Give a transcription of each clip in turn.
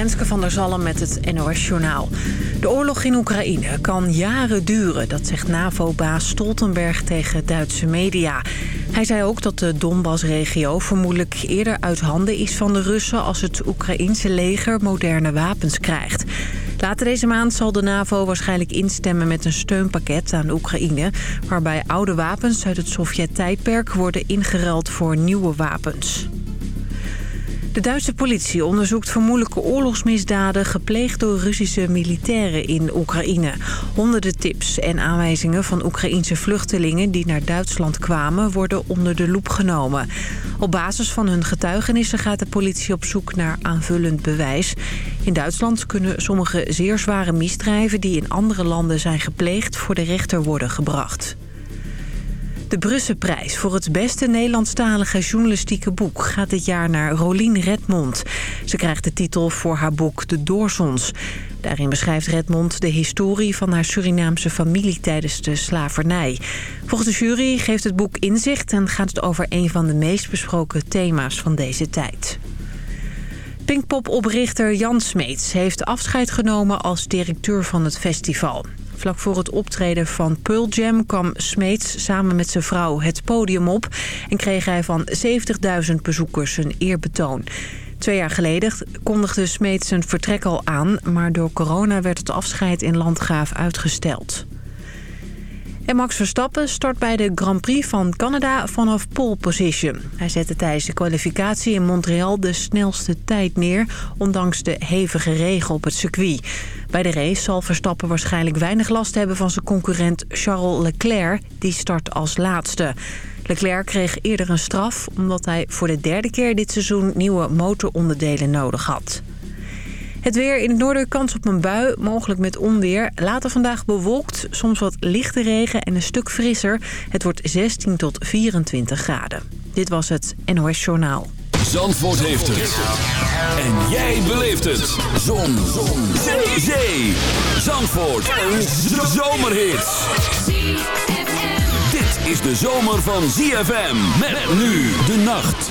Renske van der Zalm met het NOS Journaal. De oorlog in Oekraïne kan jaren duren, dat zegt NAVO-baas Stoltenberg tegen Duitse media. Hij zei ook dat de Donbass-regio vermoedelijk eerder uit handen is van de Russen... als het Oekraïense leger moderne wapens krijgt. Later deze maand zal de NAVO waarschijnlijk instemmen met een steunpakket aan Oekraïne... waarbij oude wapens uit het Sovjet-tijdperk worden ingeruild voor nieuwe wapens. De Duitse politie onderzoekt vermoedelijke oorlogsmisdaden... gepleegd door Russische militairen in Oekraïne. Honderden tips en aanwijzingen van Oekraïense vluchtelingen... die naar Duitsland kwamen, worden onder de loep genomen. Op basis van hun getuigenissen gaat de politie op zoek naar aanvullend bewijs. In Duitsland kunnen sommige zeer zware misdrijven... die in andere landen zijn gepleegd, voor de rechter worden gebracht. De Brusselprijs voor het beste Nederlandstalige journalistieke boek... gaat dit jaar naar Rolien Redmond. Ze krijgt de titel voor haar boek De Doorzons. Daarin beschrijft Redmond de historie van haar Surinaamse familie tijdens de slavernij. Volgens de jury geeft het boek inzicht... en gaat het over een van de meest besproken thema's van deze tijd. Pinkpop-oprichter Jan Smeets heeft afscheid genomen als directeur van het festival. Vlak voor het optreden van Pearl Jam kwam Smeets samen met zijn vrouw het podium op... en kreeg hij van 70.000 bezoekers een eerbetoon. Twee jaar geleden kondigde Smeets zijn vertrek al aan... maar door corona werd het afscheid in Landgraaf uitgesteld. En Max Verstappen start bij de Grand Prix van Canada vanaf pole position. Hij zette tijdens de kwalificatie in Montreal de snelste tijd neer... ondanks de hevige regen op het circuit. Bij de race zal Verstappen waarschijnlijk weinig last hebben van zijn concurrent Charles Leclerc. Die start als laatste. Leclerc kreeg eerder een straf omdat hij voor de derde keer dit seizoen nieuwe motoronderdelen nodig had. Het weer in het noorden kans op een bui, mogelijk met onweer. Later vandaag bewolkt, soms wat lichte regen en een stuk frisser. Het wordt 16 tot 24 graden. Dit was het NOS Journaal. Zandvoort heeft het. En jij beleeft het. Zon. Zon. Zee. Zee. Zandvoort. Een zomerhit. Dit is de zomer van ZFM. Met nu de nacht.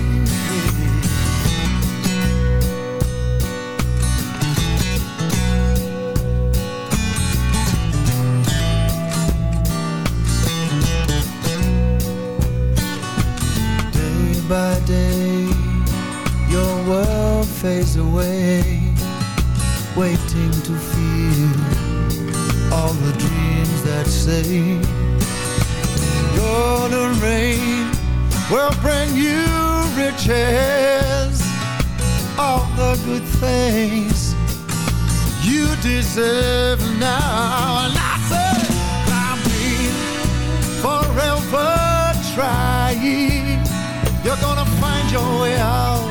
Fades away, waiting to feel all the dreams that say golden rain will bring you riches, all the good things you deserve now. And I say, I've forever trying. You're gonna find your way out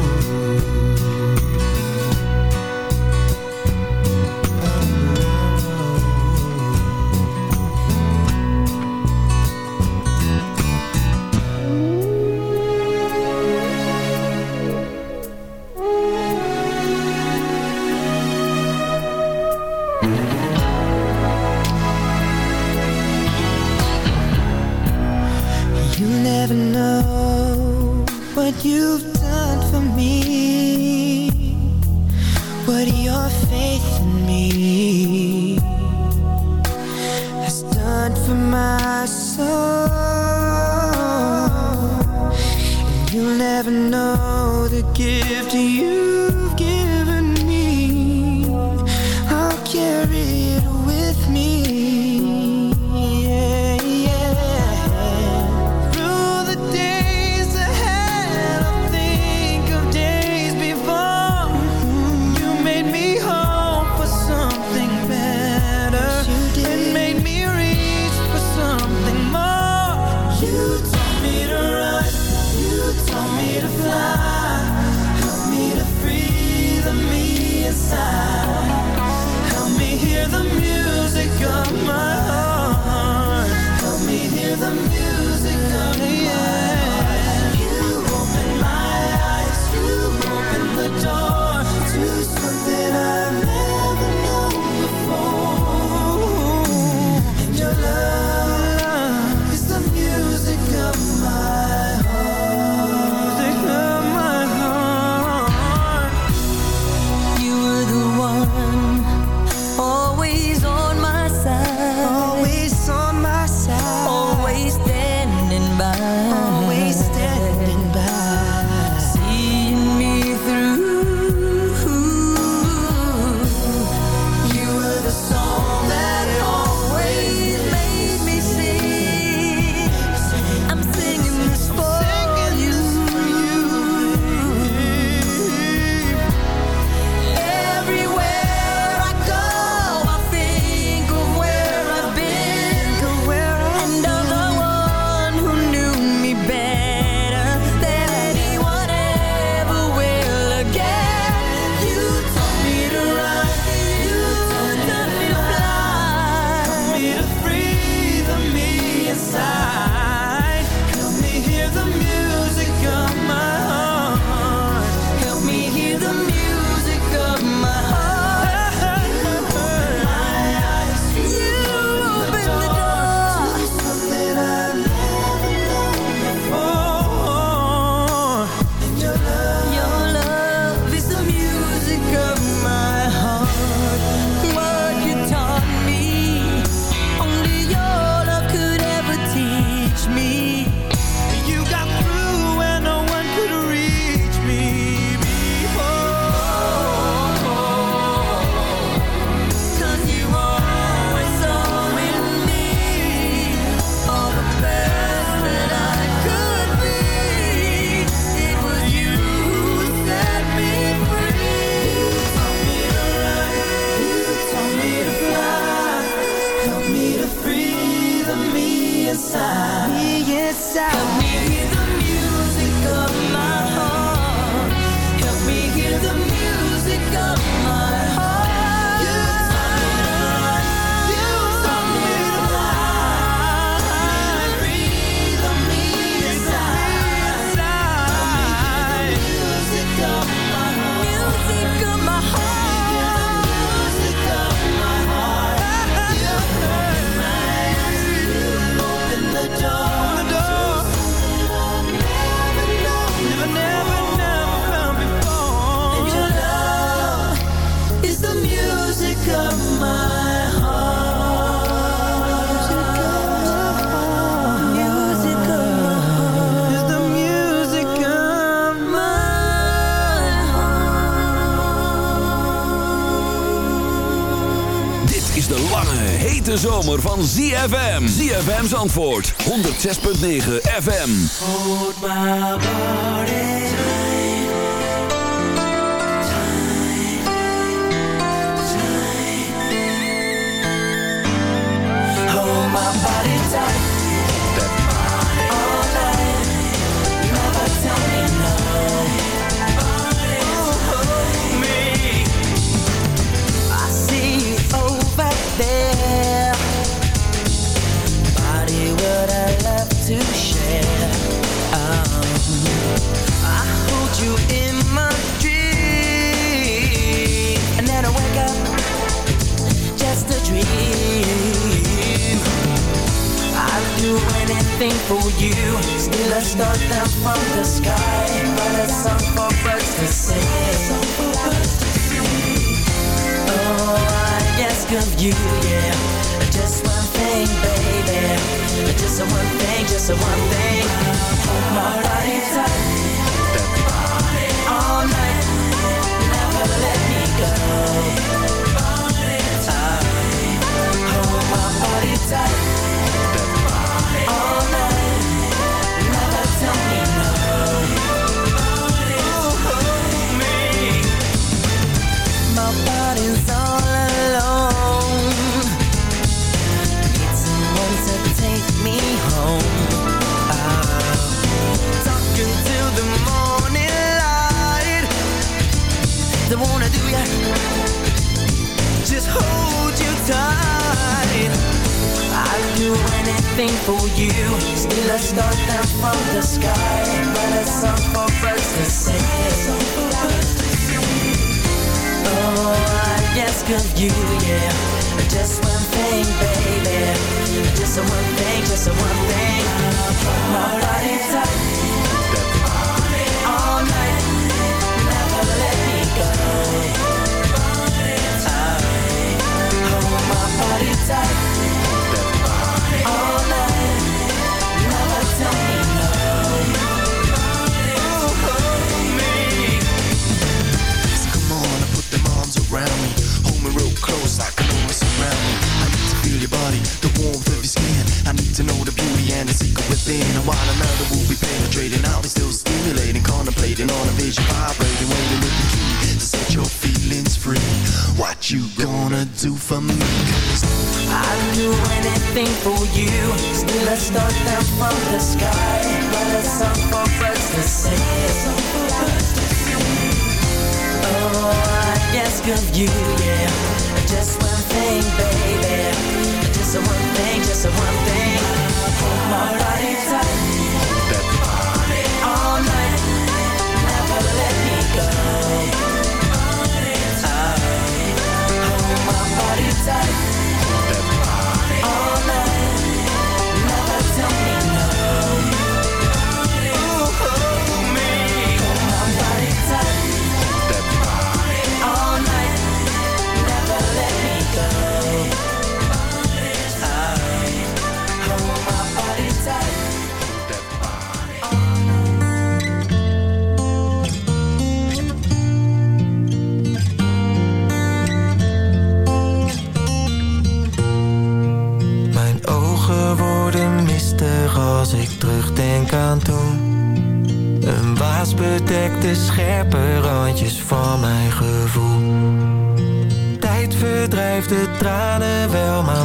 you've hete zomer van ZFM. ZFM's antwoord, 106.9 FM. Hold my body Hold my body tight do anything for you. Still a star down from the sky But a song for birds to sing. Oh, I ask of you, yeah. Just one thing, baby. Just one thing, just one thing. Hold my body tight. All night. Never let me go. Hold oh, my body tight anything for you. Still a star down from the sky But a song for birds to sing Oh, I ask of you, yeah. Just one thing, baby. Just one thing, just one thing. My body tight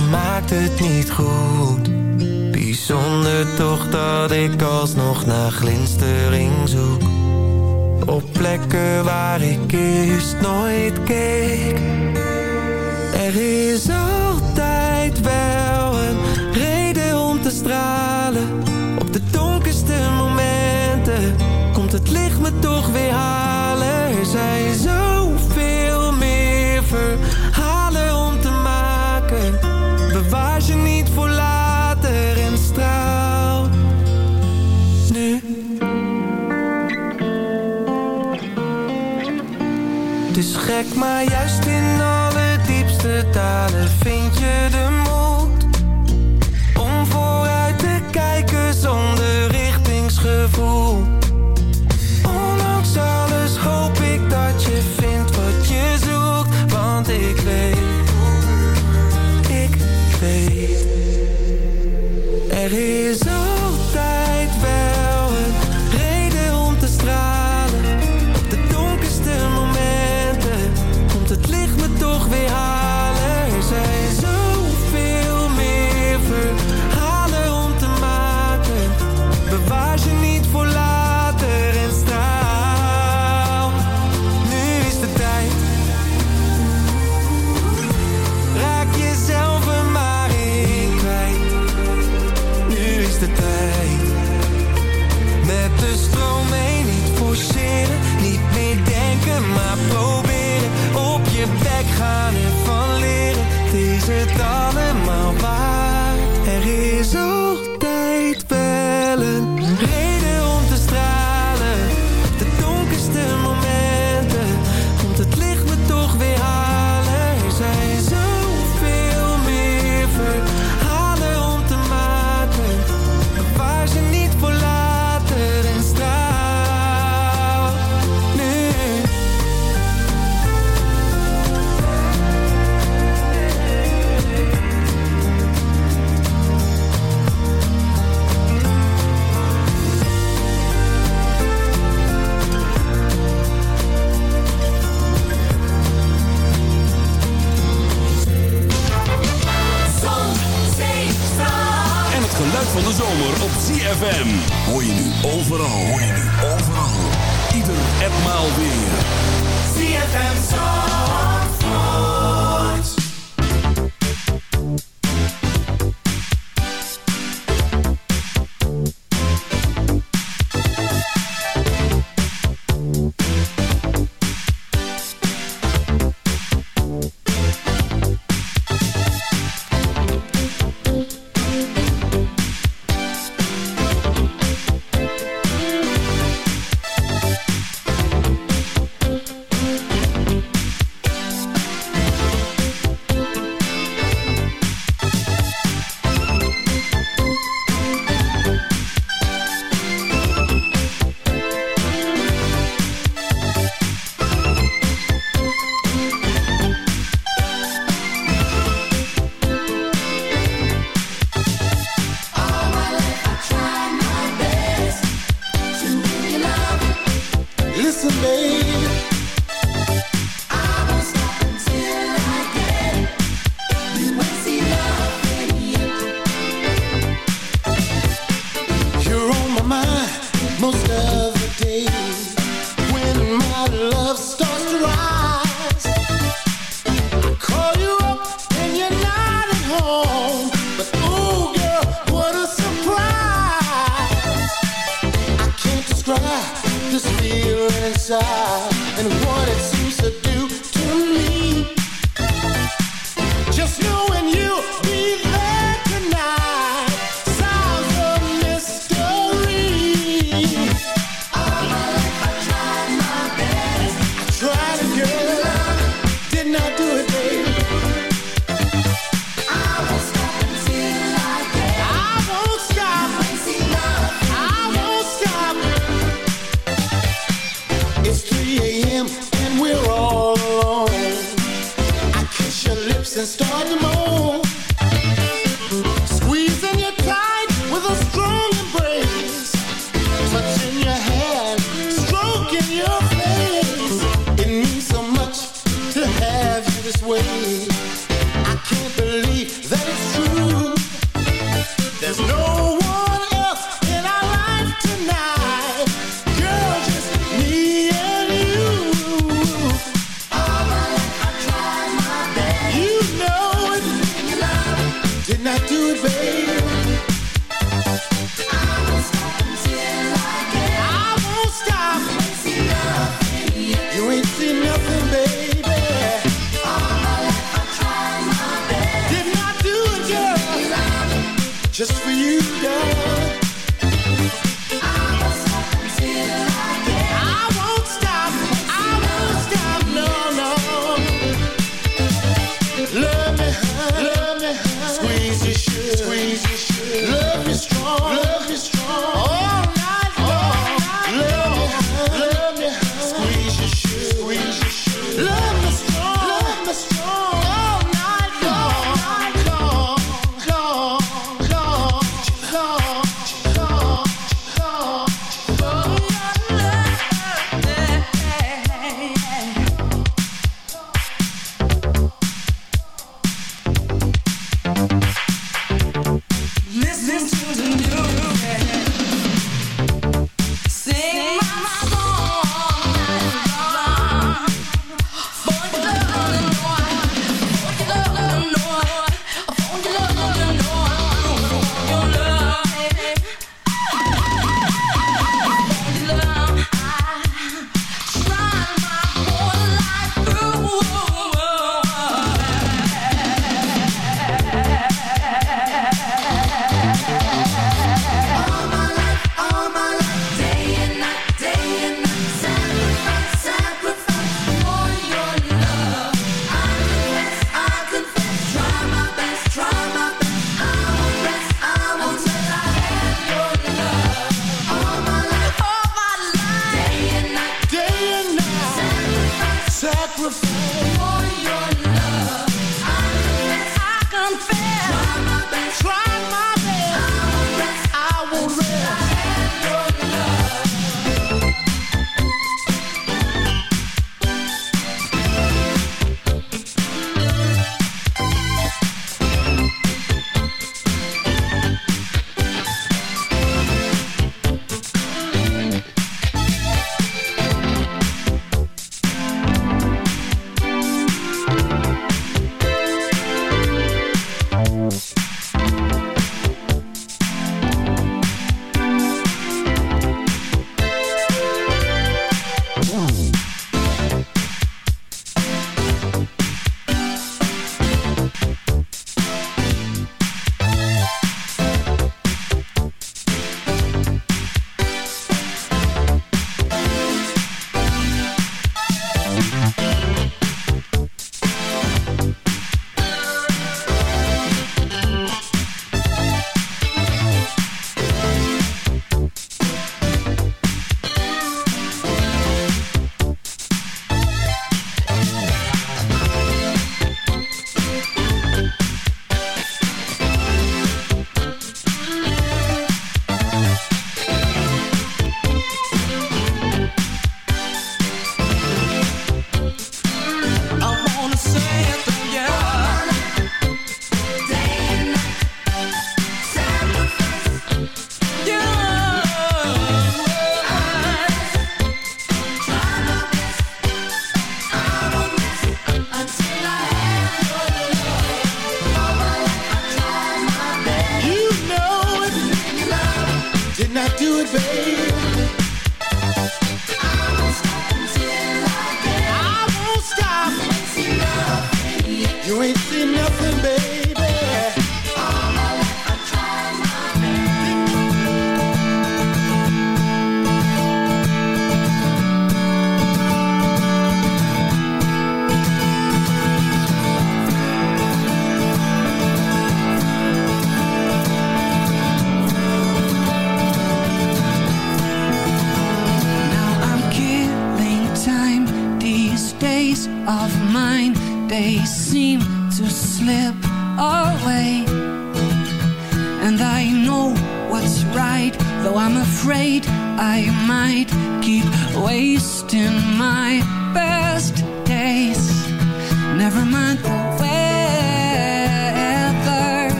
maakt het niet goed. Bijzonder toch dat ik alsnog naar glinstering zoek. Op plekken waar ik eerst nooit keek. Er is altijd wel een reden om te stralen. Op de donkerste momenten komt het licht me toch weer halen. Er zijn zoveel Gek, maar juist in alle diepste dalen inside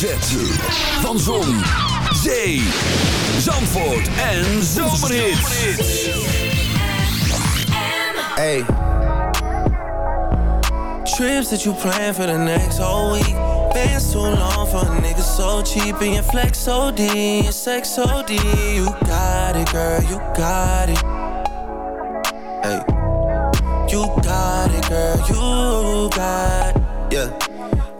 hoofdletter Z. Van Zon, Zee, Zandvoort en Zomerhits. Hey. Trips that you plan for the next whole week. Been so long for a nigga so cheap and your flex OD, your sex OD. You got it, girl, you got it. Hey. You got it, girl, you got it. Yeah.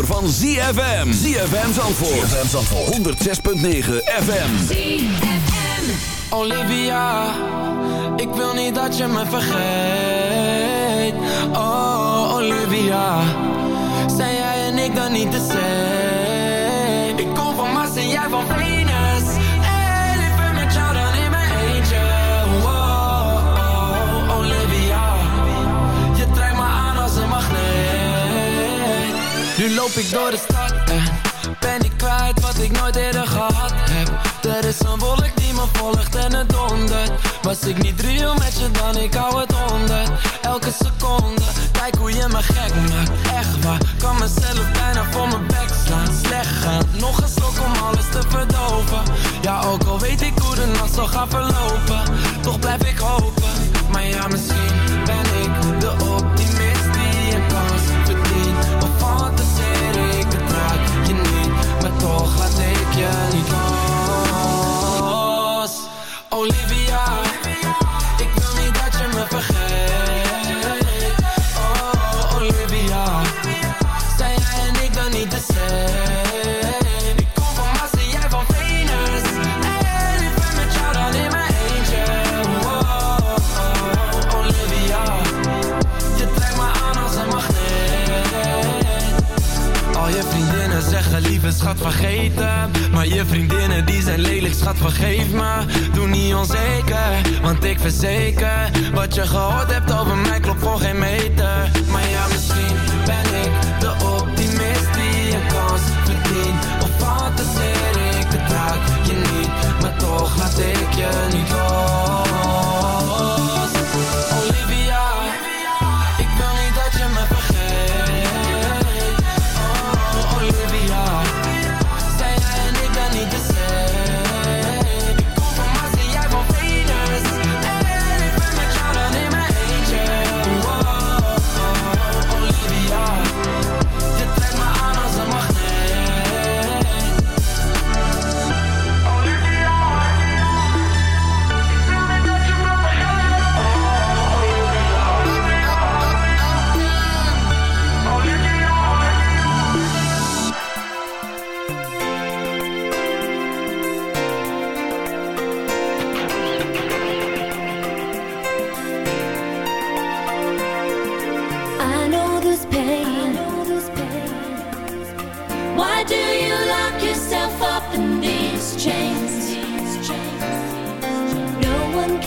zomer van ZFM. ZFM Zandvoort. ZFM Zandvoort. 106.9 FM. ZFM. Olivia, ik wil niet dat je me vergeet. Oh, Olivia. Zijn jij en ik dan niet te zeggen? Loop ik door de stad en ben ik kwijt wat ik nooit eerder gehad heb. Er is een wolk die me volgt en het dondert. Was ik niet real met je dan, ik hou het onder. Elke seconde, kijk hoe je me gek maakt. Echt waar, kan mezelf bijna voor mijn bek slaan. Slecht gaan, nog een stok om alles te verdoven. Ja, ook al weet ik hoe de nacht zal gaan verlopen. Toch blijf ik hopen, maar ja, misschien ben ik de op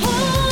your